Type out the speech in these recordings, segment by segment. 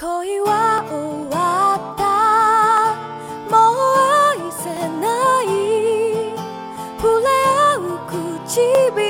恋は終わった。もう愛せない。触れ合う唇。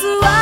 は